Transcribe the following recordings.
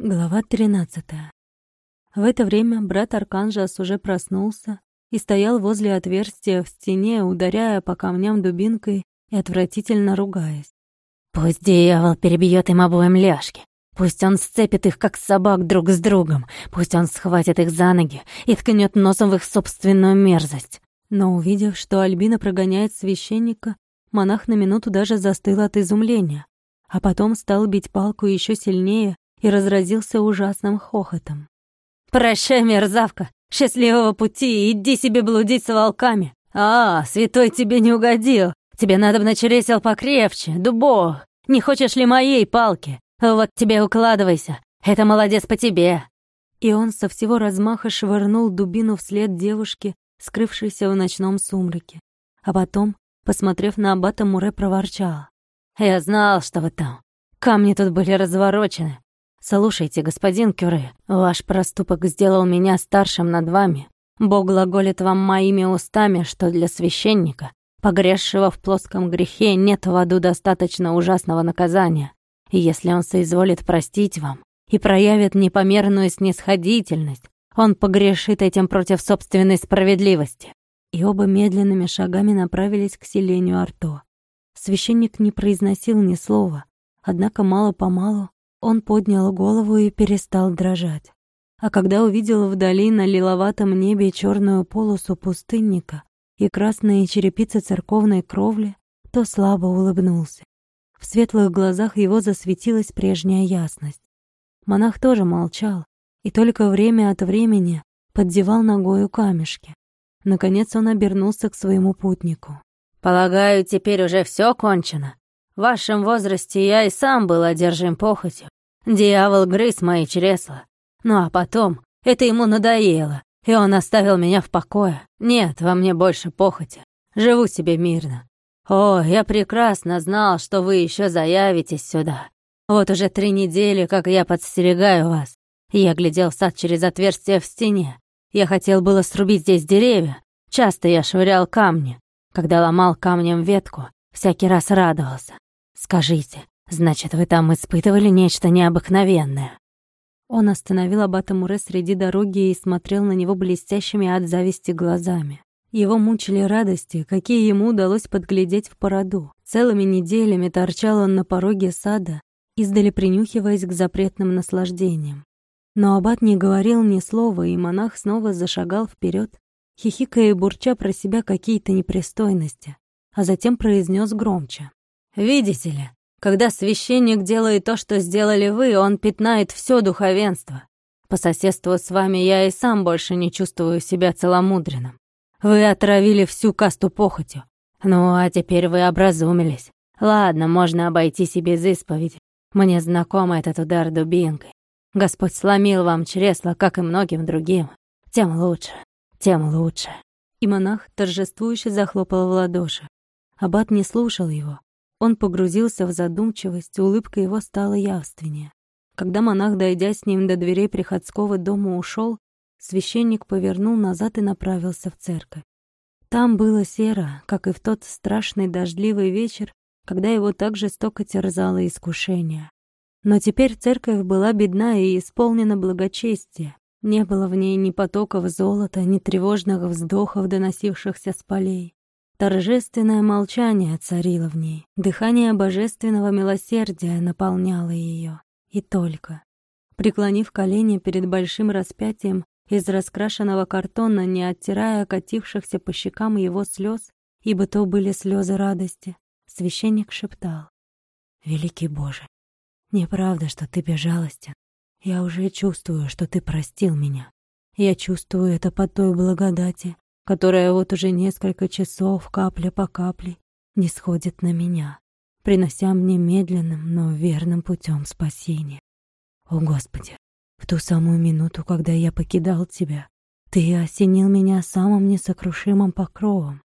Глава 13. В это время брат Арканжас уже проснулся и стоял возле отверстия в стене, ударяя по камням дубинкой и отвратительно ругаясь. «Пусть дьявол перебьет им обоим ляжки. Пусть он сцепит их, как собак, друг с другом. Пусть он схватит их за ноги и ткнет носом в их собственную мерзость». Но увидев, что Альбина прогоняет священника, монах на минуту даже застыл от изумления, а потом стал бить палку еще сильнее и разразился ужасным хохотом. «Прощай, мерзавка! Счастливого пути! Иди себе блудить с волками! А, святой тебе не угодил! Тебе надо бы на чересел покрепче, дубо! Не хочешь ли моей палки? Вот тебе укладывайся! Это молодец по тебе!» И он со всего размаха швырнул дубину вслед девушке, скрывшейся в ночном сумраке. А потом, посмотрев на аббата Муре, проворчал. «Я знал, что вы там. Камни тут были разворочены. «Слушайте, господин Кюре, ваш проступок сделал меня старшим над вами. Бог глаголит вам моими устами, что для священника, погрязшего в плоском грехе, нет в аду достаточно ужасного наказания. И если он соизволит простить вам и проявит непомерную снисходительность, он погрешит этим против собственной справедливости». И оба медленными шагами направились к селению Арто. Священник не произносил ни слова, однако мало-помалу он поднял голову и перестал дрожать. А когда увидел вдали на лиловатом небе черную полосу пустынника и красные черепицы церковной кровли, то слабо улыбнулся. В светлых глазах его засветилась прежняя ясность. Монах тоже молчал и только время от времени поддевал ногою камешки. Наконец он обернулся к своему путнику. «Полагаю, теперь уже все кончено?» В вашем возрасте я и сам был одержим похотью. Дьявол грыз мои чресла. Ну а потом это ему надоело, и он оставил меня в покое. Нет, во мне больше похоти. Живу себе мирно. О, я прекрасно знал, что вы еще заявитесь сюда. Вот уже три недели, как я подстерегаю вас. Я глядел в сад через отверстие в стене. Я хотел было срубить здесь деревья. Часто я швырял камни. Когда ломал камнем ветку, всякий раз радовался. «Скажите, значит, вы там испытывали нечто необыкновенное?» Он остановил Аббата Муре среди дороги и смотрел на него блестящими от зависти глазами. Его мучили радости, какие ему удалось подглядеть в породу. Целыми неделями торчал он на пороге сада, издали принюхиваясь к запретным наслаждениям. Но аббат не говорил ни слова, и монах снова зашагал вперед, хихикая и бурча про себя какие-то непристойности, а затем произнес громче. Видите ли, когда священник делает то, что сделали вы, он пятнает все духовенство. По соседству с вами я и сам больше не чувствую себя целомудренным. Вы отравили всю касту похотью. Ну, а теперь вы образумились. Ладно, можно обойтись и без исповеди. Мне знаком этот удар дубинкой. Господь сломил вам чресло, как и многим другим. Тем лучше, тем лучше. И монах торжествующе захлопал в ладоши. Аббат не слушал его. Он погрузился в задумчивость, улыбка его стала явственнее. Когда монах, дойдя с ним до дверей приходского дома, ушел, священник повернул назад и направился в церковь. Там было серо, как и в тот страшный дождливый вечер, когда его так жестоко терзало искушение. Но теперь церковь была бедна и исполнена благочестия. Не было в ней ни потоков золота, ни тревожных вздохов, доносившихся с полей. Торжественное молчание царило в ней, дыхание божественного милосердия наполняло ее. И только. Преклонив колени перед большим распятием из раскрашенного картона, не оттирая окатившихся по щекам его слез, ибо то были слезы радости, священник шептал. «Великий Боже, неправда, что ты безжалостен. Я уже чувствую, что ты простил меня. Я чувствую это по той благодати, которая вот уже несколько часов капля по капле не сходит на меня, принося мне медленным, но верным путем спасения. О, Господи, в ту самую минуту, когда я покидал Тебя, Ты осенил меня самым несокрушимым покровом.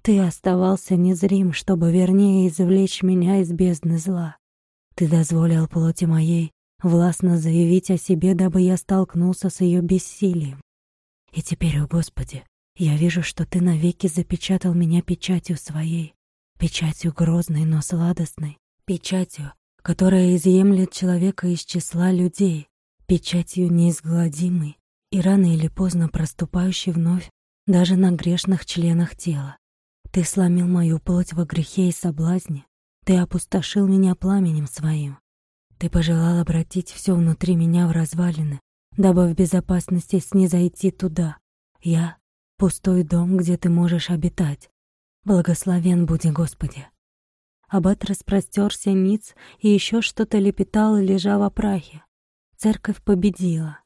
Ты оставался незрим, чтобы вернее извлечь меня из бездны зла. Ты дозволил плоти моей властно заявить о себе, дабы я столкнулся с ее бессилием. И теперь, о Господи, я вижу, что ты навеки запечатал меня печатью своей, печатью грозной, но сладостной, печатью, которая изъемлет человека из числа людей, печатью неизгладимой и рано или поздно проступающей вновь даже на грешных членах тела. Ты сломил мою плоть во грехе и соблазне, ты опустошил меня пламенем своим. Ты пожелал обратить все внутри меня в развалины, дабы в безопасности снизойти туда. Я — пустой дом, где ты можешь обитать. Благословен буди Господи. Аббат распростерся ниц и еще что-то лепетал, лежа в прахе. Церковь победила.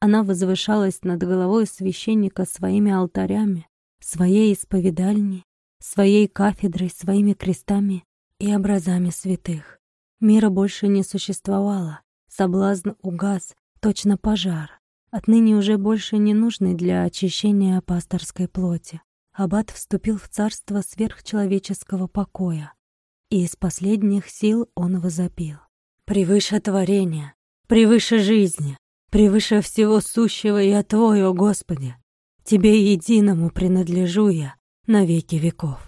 Она возвышалась над головой священника своими алтарями, своей исповедальней, своей кафедрой, своими крестами и образами святых. Мира больше не существовало. Соблазн угас, точно пожар, отныне уже больше не нужный для очищения пасторской плоти. Аббат вступил в царство сверхчеловеческого покоя и из последних сил он возопил. «Превыше творения, превыше жизни, превыше всего сущего я Твой, о Господи! Тебе единому принадлежу я на веки веков».